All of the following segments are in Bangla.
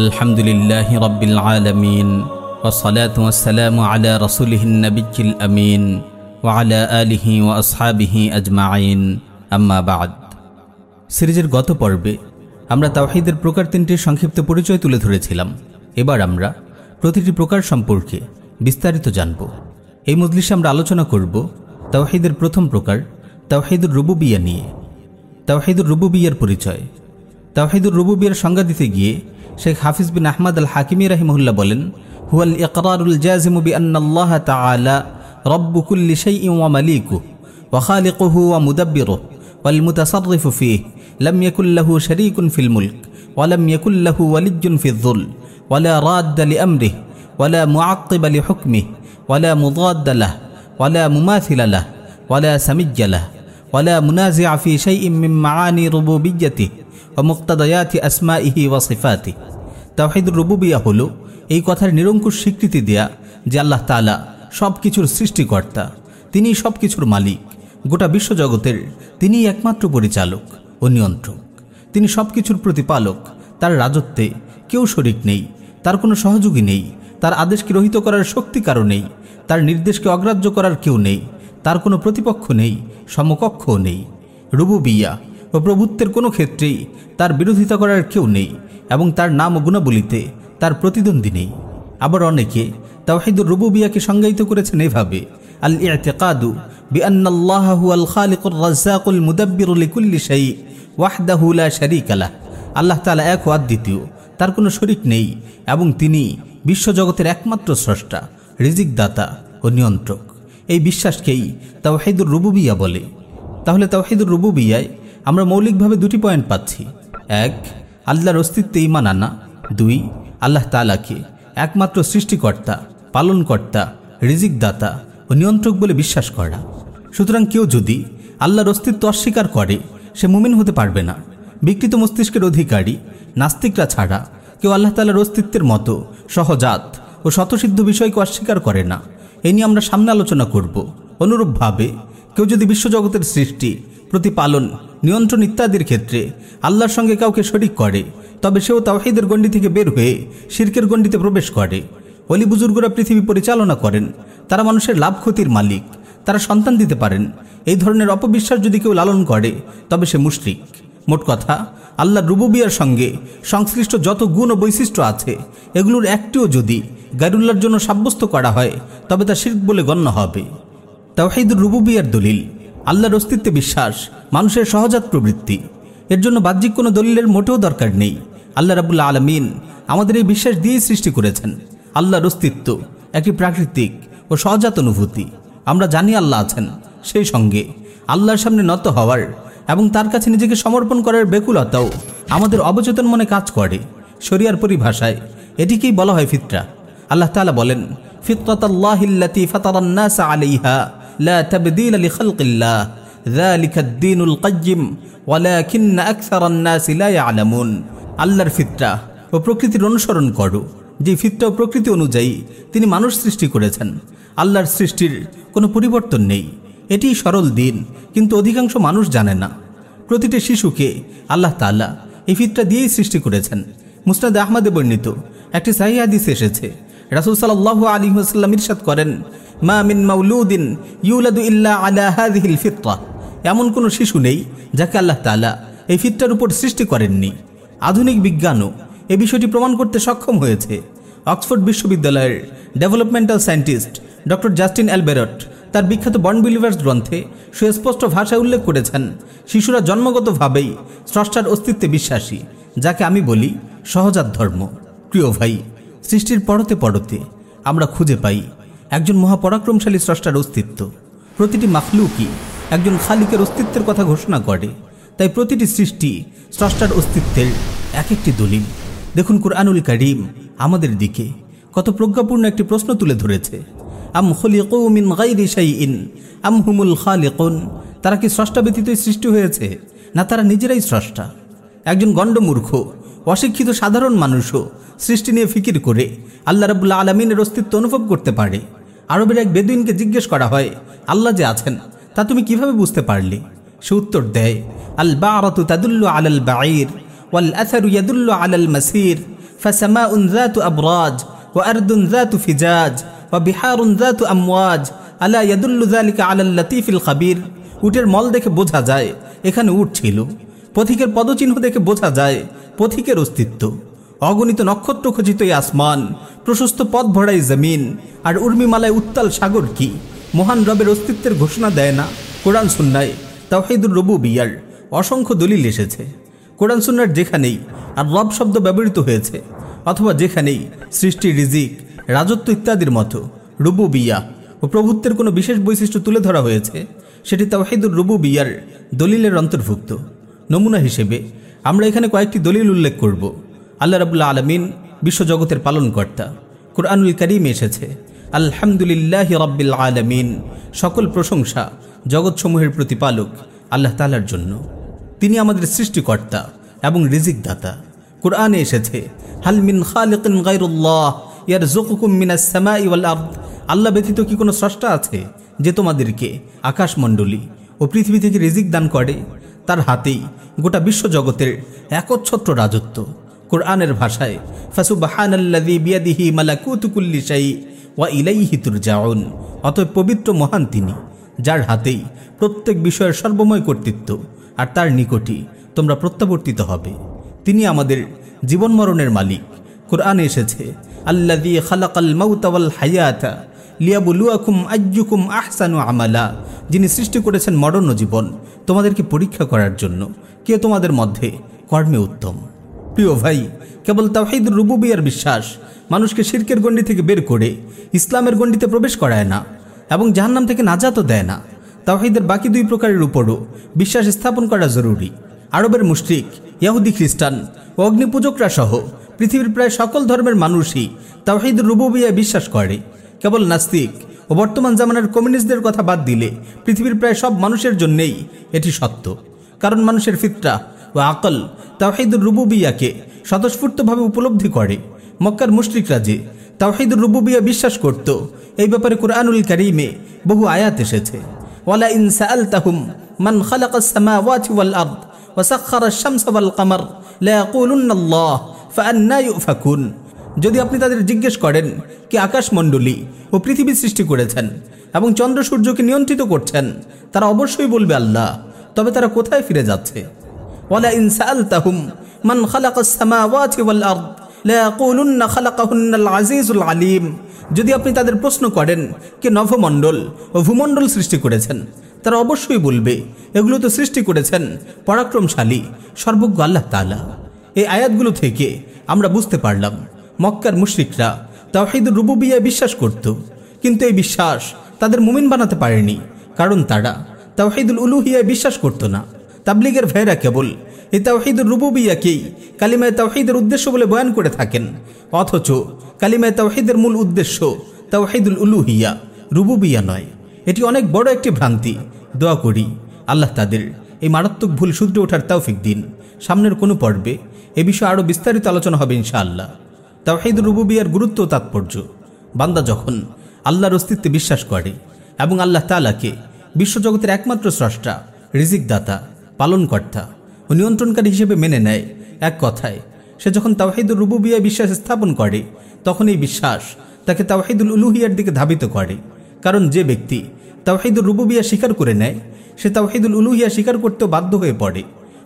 আলহামদুলিল্লাহ রব্বিল আলমিন ওসলাত ওসালাম আলা রসুলহিন নবিকিল আমিন ওয়ালা আলিহি ও আসহাবিহি আজমাইন। আম্মাবাদ সিরিজের গত পর্বে আমরা তাওহিদের প্রকার তিনটির সংক্ষিপ্ত পরিচয় তুলে ধরেছিলাম। এবার আমরা প্রতিটি প্রকার সম্পর্কে বিস্তারিত জানব। এই মজলিসে আমরা আলোচনা করব তাওহিদের প্রথম প্রকার তাওহিদুর রুবুবিয়া নিয়ে। তাওহিদুর রুবুবিয়ার পরিচয় তাওহিদুর রুবুবিয়ার সংজ্ঞা দিতে গিয়ে শেখ হাফিজ বিন আহমদ আল হাকিমি রাহিমহুল্লাহ বলেন হুয়াল ইকরারুল জাজিমু বি আন্নাল্লাহ তাআলা রব্বু কুল্লি শাইইন ওয়া মালিকুহু ওয়া খালিকুহু ওয়া মুদাব্বিরুহু ওয়াল মুতাসাররিফু ফীহি লাম ইয়াকুল লাহু শারীকুন ফিল মুলক ওয়া লাম ইয়াকুল লাহু ওয়ালিয়্যুন ফিয-যুল ওয়া লা রাদ্দা লিআমরিহি ওয়া লা মুআক্কিবা লিহুকমিহি ওয়া লা মুদাদ্দা লাহু ওয়া লা মুমাথিলা লাহু ওয়া লা সামিয়্যা লাহু ولا منازع في شيء من معاني ربوبيته ও মুক্তাদয়াতি আসমা ইহি ওয়া সিফাতি। তাহিদ রুবুবিয়া হল এই কথার নিরঙ্কুশ স্বীকৃতি দেয়া যে আল্লাহ তালা সব কিছুর সৃষ্টিকর্তা, তিনি সব কিছুর মালিক। গোটা বিশ্বজগতের তিনি একমাত্র পরিচালক ও নিয়ন্ত্রক। তিনি সব কিছুর প্রতিপালক, তার রাজত্বে কেউ শরিক নেই, তার কোনো সহযোগী নেই, তার আদেশকে রহিত করার শক্তি কারও নেই, তার নির্দেশকে অগ্রাহ্য করার কেউ নেই, তার কোনো প্রতিপক্ষ নেই, সমকক্ষও নেই। রুবু বিয়া ও প্রভুত্বের কোনো ক্ষেত্রেই তার বিরোধিতা করার কেউ নেই এবং তার নাম ও গুণাবলিতে তার প্রতিদ্বন্দ্বী নেই। আবার অনেকে তাওহিদুর রুবুবিয়াকে সংজ্ঞায়িত করেছেন এভাবে আল ইতেকাদু আল্লাহ এক দ্বিতীয় তার কোনো শরিক নেই এবং তিনি বিশ্বজগতের একমাত্র স্রষ্টা রিজিক দাতা ও নিয়ন্ত্রক। এই বিশ্বাসকেই তাওহিদুর রুবুবিয়া বলে। তাহলে তাওহিদুর রুবুবিয়ায় আমরা মৌলিকভাবে দুটি পয়েন্ট পাচ্ছি। এক, আল্লাহর অস্তিত্বে ইমান আনা। দুই, আল্লাহ তালাকে একমাত্র সৃষ্টিকর্তা, পালনকর্তা রিজিক দাতা ও নিয়ন্ত্রক বলে বিশ্বাস করা। সুতরাং কেউ যদি আল্লাহর অস্তিত্ব অস্বীকার করে, সে মুমিন হতে পারবে না। বিকৃত মস্তিষ্কের অধিকারী, নাস্তিকরা ছাড়া কেউ আল্লাহ তালার অস্তিত্বের মতো সহজাত ও শতসিদ্ধ বিষয়কে অস্বীকার করে না। এ নিয়ে আমরা সামনে আলোচনা করব। অনুরূপভাবে কেউ যদি বিশ্বজগতের সৃষ্টি প্রতিপালন, নিয়ন্ত্রণ ইত্যাদির ক্ষেত্রে আল্লাহর সঙ্গে কাউকে শরিক করে, তবে সেও তাওহিদের গণ্ডি থেকে বের হয়ে শির্কের গণ্ডিতে প্রবেশ করে। অলি বুজুর্গরা পৃথিবী পরিচালনা করেন, তারা মানুষের লাভ ক্ষতির মালিক, তারা সন্তান দিতে পারেন। এই ধরনের অপবিশ্বাস যদি কেউ লালন করে, তবে সে মুশরিক। মোট কথা আল্লাহ রুবুবিয়ার সঙ্গে সংশ্লিষ্ট যত গুণ ও বৈশিষ্ট্য আছে, এগুলোর একটিও যদি গাইরুল্লার জন্য সাব্যস্ত করা হয়, তবে তা শির্ক বলে গণ্য হবে। তাওহিদুর রুবুবিয়ার দলিল আল্লাহর অস্তিত্বে বিশ্বাস, মানুষের সহজাত প্রবৃত্তি। এর জন্য বাহ্যিক কোনো দলিলের মোটেও দরকার নেই। আল্লাহ রাবুল্লা আলমিন আমাদের এই বিশ্বাস দিয়েই সৃষ্টি করেছেন। আল্লাহর অস্তিত্ব একটি প্রাকৃতিক ও সহজাত অনুভূতি। আমরা জানি আল্লাহ আছেন, সেই সঙ্গে আল্লাহর সামনে নত হওয়ার এবং তার কাছে নিজেকে সমর্পণ করার বেকুলতাও আমাদের অবচেতন মনে কাজ করে। শরিয়ার পরিভাষায় এটিকেই বলা হয় ফিতরা। আল্লাহ তাআলা বলেন, ফিতরাতাল্লাহিল্লাতী ফাতারান-নাস আলাইহা। লা তাবদীলা লিখালকিল্লাহ যালিকা দ্বীনুল কাইয়্যিম ওয়ালাকিন্না আকসারান-নাসি লা ইয়ালামুন আল্লাহর ফিতরা ও প্রকৃতির অনুসরণ করো। যে ফিতরা ও প্রকৃতি অনুযায়ী তিনি মানুষ সৃষ্টি করেছেন। আল্লাহর সৃষ্টির কোনো পরিবর্তন নেই। এটি সরল দিন, কিন্তু অধিকাংশ মানুষ জানে না। প্রতিটি শিশুকে আল্লাহ তাআলা এই ফিতরা দিয়েই সৃষ্টি করেছেন। মুস্তাদ আহমদে বর্ণিত একটি সাহি এসেছে। রাসুল সাল্লাহ আলী ওয়াসাল্লাম ইরশাদ করেন মা মিন মাউলুদিন ইউলাদু ইল্লা আলা হাযিহিল ফিতরা এমন কোনো শিশু নেই যাকে আল্লাহ তাআলা এই ফিতরার উপর সৃষ্টি করেননি। আধুনিক বিজ্ঞানও এ বিষয়টি প্রমাণ করতে সক্ষম হয়েছে। অক্সফোর্ড বিশ্ববিদ্যালয়ের developmental scientist doctor Justin Albert তার বিখ্যাত বন বিলিভার্স গ্রন্থে সুস্পষ্ট ভাষায় উল্লেখ করেছেন, শিশুরা জন্মগতভাবেই স্রষ্টার অস্তিত্বে বিশ্বাসী, যাকে আমি বলি সহজাত ধর্ম। প্রিয় ভাই, সৃষ্টির পরতে পরতে আমরা খুঁজে পাই একজন মহাপরাক্রমশালী স্রষ্টার অস্তিত্ব। প্রতিটি মাখলুকই একজন খালিকের অস্তিত্বের কথা ঘোষণা করে। তাই প্রতিটি সৃষ্টি স্রষ্টার অস্তিত্বের এক একটি দলিল। দেখুন কুরআনুল করিম আমাদের দিকে কত প্রজ্ঞাপূর্ণ একটি প্রশ্ন তুলে ধরেছে। আম খলিকু মিন গাইরি শাইইন, আম হুমুল খালিকুন। তারা কি স্রষ্টা ব্যতীতই সৃষ্টি হয়েছে? না তারা নিজেরাই স্রষ্টা? একজন গণ্ডমূর্খ, অশিক্ষিত সাধারণ মানুষও সৃষ্টি নিয়ে ফিকির করে আল্লাহ রাবুল্লাহ আলমিনের অস্তিত্ব অনুভব করতে পারে। আরবের এক বেদুইনকে জিজ্ঞেস করা হয়, আল্লাহ যে আছেন, তা তুমি কীভাবে বুঝতে পারলি? সে উত্তর দেয়, আল বারাতু তাদুল্লু আলাল বাঈর, ওয়াল আসারু ইয়াদুল্লু আলাল মাসির ফাসামা উনজাতু আবরাজ, ওয়া আরদুন জাতু ফিজাজ, ওয়া বিহারুন জাতু আমওয়াজ, আলা ইয়াদুল্লু আল আলাল লতিফিল খাবির। উটের মল দেখে বোঝা যায়, এখানে উট ছিল। পথিকের পদচিহ্ন দেখে বোঝা যায়, পথিকের অস্তিত্ব। অগণিত নক্ষত্র খচিত এই আসমান, প্রশস্ত পথ ভরাই জমিন, আর উর্মিমালায় উত্তাল সাগর কি? মহান রবের অস্তিত্বের ঘোষণা দেয় না? কোরআন সুন্নায় তাওহিদুর রবু বিয়ার অসংখ্য দলিল এসেছে। কোরআন সুন্নার যেখানেই আর রব শব্দ ব্যবহৃত হয়েছে, অথবা যেখানেই সৃষ্টি রিজিক, রাজত্ব ইত্যাদির মতো রুবু বিয়া ও প্রভুত্বের কোনো বিশেষ বৈশিষ্ট্য তুলে ধরা হয়েছে, সেটি তাওহিদুর রুবু বিয়ার দলিলের অন্তর্ভুক্ত। নমুনা হিসেবে আমরা এখানে কয়েকটি দলিল উল্লেখ করব। আল্লাহ রাবুল্লাহ আলমিন বিশ্বজগতের পালনকর্তা। কোরআনুল করিম এসেছে, আলহামদুলিল্লাহ রব্বিল আলমিন। সকল প্রশংসা জগৎসমূহের প্রতিপালক আল্লাহ তালার জন্য। তিনি আমাদের সৃষ্টিকর্তা এবং রিজিক দাতা কোরআনে এসেছে হালমিন খালিকিন গাইরুল্লাহ ইয়ার জকুকুম মিনাস সামা ইওয়াল আর্দ। আল্লাহ ব্যতীত কি কোনো স্রষ্টা আছে যে তোমাদেরকে আকাশমণ্ডলী ও পৃথিবী থেকে রিজিক দান করে? তার হাতেই গোটা বিশ্বজগতের একচ্ছত্র রাজত্ব। কোরআনের ভাষায়, ফাসুবাহানাল্লাযী বিয়াদিহি মালাকুতু কুল্লি শাই ওয়া ইলাইহি তুরজাউন অতএব পবিত্র মহান তিনি, যার হাতেই প্রত্যেক বিষয়ের সর্বময় কর্তৃত্ব আর তার নিকটই তোমরা প্রত্যাবর্তিত হবে। তিনি আমাদের জীবন মরণের মালিক। কোরআনে এসেছে, আল্লাযী খালাকাল মাউতা ওয়াল হায়াতা লিয়াবুলুয়াকুম আইয়ুকুম আহসানু আমালা যিনি সৃষ্টি করেছেন মরণ জীবন তোমাদেরকে পরীক্ষা করার জন্য, কে তোমাদের মধ্যে কর্মে উত্তম। প্রিয় ভাই, কেবল তাওহিদুর রুবুবিয়ার বিশ্বাস। মানুষকে শিরকের গণ্ডি থেকে বের করে ইসলামের গণ্ডিতে প্রবেশ করায় না এবং জাহান্নাম থেকে নাজাতও দেয় না। তাওহিদের বাকি দুই প্রকারের উপরও বিশ্বাস স্থাপন করা জরুরি। আরবের মুশরিক, ইয়াহুদি খ্রিস্টান ও অগ্নিপূজকরা সহ পৃথিবীর প্রায় সকল ধর্মের মানুষই তাওহিদুর রুবুবিয়ায় বিশ্বাস করে। কেবল নাস্তিক ও বর্তমান জামানার কমিউনিস্টদের কথা বাদ দিলে পৃথিবীর প্রায় সব মানুষের জন্যেই এটি সত্য। কারণ মানুষের ফিতরা ও আকল, তাওহিদুর রুবুবিয়াকে স্বতঃস্ফূর্তভাবে উপলব্ধি করে। মক্কার মুশরিকরা যে তাওহিদুর রুবুবিয়া বিশ্বাস করত, এই ব্যাপারে কোরআনুল করিমে বহু আয়াত এসেছে। ওয়ালা ইন সাআলতাহুম মান খালাকাস সামাওয়াতি ওয়াল আরদ ওয়া সাখখারা আশ-শামসা ওয়াল কমার, লা ইয়াকুলুন্না আল্লাহ ফাআন্না ইউফাকুন। যদি আপনি তাদের জিজ্ঞেস করেন কি আকাশমণ্ডলী ও পৃথিবী সৃষ্টি করেছেন এবং চন্দ্র সূর্যকে নিয়ন্ত্রিত করছেন, তারা অবশ্যই বলবে আল্লাহ, তবে তারা কোথায় ফিরে যাচ্ছে? ওয়ালা ইন সাআলতাহুম মান খালাকাস সামাওয়াতি ওয়াল আরদ লা আলিম যদি আপনি তাদের প্রশ্ন করেন, কে নভমণ্ডল ও ভূমণ্ডল সৃষ্টি করেছেন, তারা অবশ্যই বলবে, এগুলো তো সৃষ্টি করেছেন পরাক্রমশালী, সর্বজ্ঞ আল্লাহ তাআলা। এই আয়াতগুলো থেকে আমরা বুঝতে পারলাম, মক্কার মুশরিকরা তাওহিদুর রুবুবিয়ায় বিশ্বাস করত, কিন্তু এই বিশ্বাস তাদের মুমিন বানাতে পারেনি, কারণ তারা তাওহিদুল উলুহিয়ায় বিশ্বাস করত না। তাবলিগের ভাইরা কেবল। এই তাওহিদুর রুবুবিয়াকেই কালিমায় তাওহিদের উদ্দেশ্য বলে বয়ান করে থাকেন। অথচ কালিমায় তাওহিদের মূল উদ্দেশ্য তাওহিদুল উলুহিয়া, রুবুবিয়া নয়। এটি অনেক বড় একটি ভ্রান্তি। দোয়া করি, আল্লাহ তাদের এই মারাত্মক ভুল শুধরে ওঠার তৌফিক দিন। সামনের কোনো পর্বে এ বিষয়ে আরও বিস্তারিত আলোচনা হবে ইনশাআল্লাহ। তাওহিদ রুবুবিয়ার গুরুত্ব তাৎপর্য। বান্দা যখন আল্লাহর অস্তিত্বে বিশ্বাস করে এবং আল্লাহ তালাকে বিশ্বজগতের একমাত্র স্রষ্টা রিজিক দাতা পালনকর্তা ও নিয়ন্ত্রণকারী হিসেবে মেনে নেয়। এক কথায়, সে যখন তাওহিদুর রুবুবিয়া বিশ্বাস স্থাপন করে, তখন এই বিশ্বাস তাকে তাওহিদুল উলুহিয়ার দিকে ধাবিত করে। কারণ যে ব্যক্তি তাওহিদুর রুবুবিয়া স্বীকার করে নেয়, সে তাওহিদুল উলুহিয়া স্বীকার করতেও বাধ্য হয়ে পড়ে।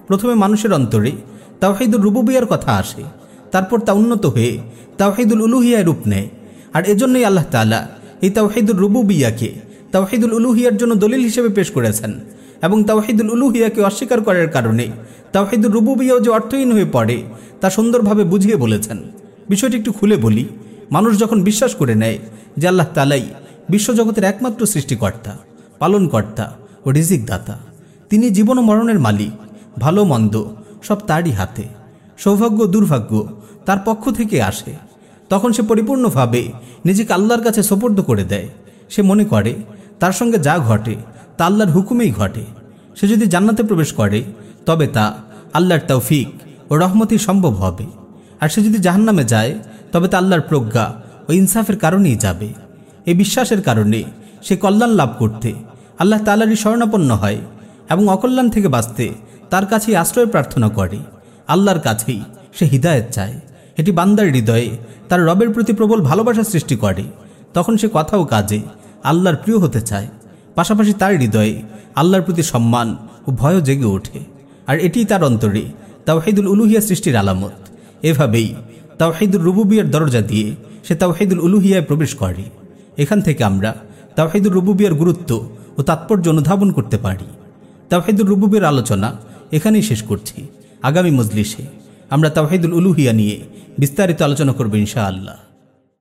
প্রথমে মানুষের অন্তরে তাওহিদুর রুবুবিয়ার কথা আসে, তারপর তা উন্নত হয়ে তাওহিদুল উলুহিয়ায় রূপ নেয়। আর এজন্যই আল্লাহ তালা এই তাওহিদুল রুবুবিয়াকে তাওহিদুল উলুহিয়ার জন্য দলিল হিসেবে পেশ করেছেন। এবং তাওহিদুল উলুহিয়াকে অস্বীকার করার কারণে তাওহিদুল রুবুবিয়াও যে অর্থহীন হয়ে পড়ে তা সুন্দরভাবে বুঝিয়ে বলেছেন। বিষয়টি একটু খুলে বলি, মানুষ যখন বিশ্বাস করে নেয় যে আল্লাহ তালাই বিশ্বজগতের একমাত্র সৃষ্টিকর্তা, পালনকর্তা ও রিজিক দাতা তিনি জীবন মরণের মালিক, ভালো মন্দ সব তারই হাতে, সৌভাগ্য দুর্ভাগ্য তার পক্ষ থেকে আসে। তখন সে পরিপূর্ণভাবে নিজেকে আল্লাহর কাছে সোপর্দ করে দেয়। সে মনে করে, তার সঙ্গে যা ঘটে তা আল্লাহর হুকুমেই ঘটে। সে যদি জান্নাতে প্রবেশ করে, তবে তা আল্লাহর তৌফিক ও রহমতি সম্ভব হবে। আর সে যদি জাহান্নামে যায়, তবে তা আল্লাহর প্রজ্ঞা ও ইনসাফের কারণেই যাবে। এই বিশ্বাসের কারণে সে কল্যাণ লাভ করতে আল্লাহ তালারই শরণাপন্ন হয় এবং অকল্যাণ থেকে বাঁচতে তার কাছেই আশ্রয় প্রার্থনা করে। আল্লাহর কাছেই সে হৃদায়ত চায়। এটি বান্দার হৃদয়ে তার রবের প্রতি প্রবল ভালোবাসা সৃষ্টি করে। তখন সে কথা ও কাজে আল্লাহর প্রিয় হতে চায়। পাশাপাশি তার হৃদয়ে আল্লাহর প্রতি সম্মান ও ভয়ও জেগে ওঠে। আর এটিই তার অন্তরে তাওহিদুল উলুহিয়া সৃষ্টির আলামত। এভাবেই তাওহিদুল রুবুবিয়ার দরজা দিয়ে সে তাওহিদুল উলুহিয়ায় প্রবেশ করে। এখান থেকে আমরা তাওহিদুল রুবুবিয়ার গুরুত্ব ও তাৎপর্য অনুধাবন করতে পারি। তাওহিদুল রুবুবিয়ার আলোচনা এখানেই শেষ করছি। আগামী মজলিসে আমরা তাওহিদুল উলুহিয়া নিয়ে বিস্তারিত আলোচনা করব ইনশাআল্লাহ।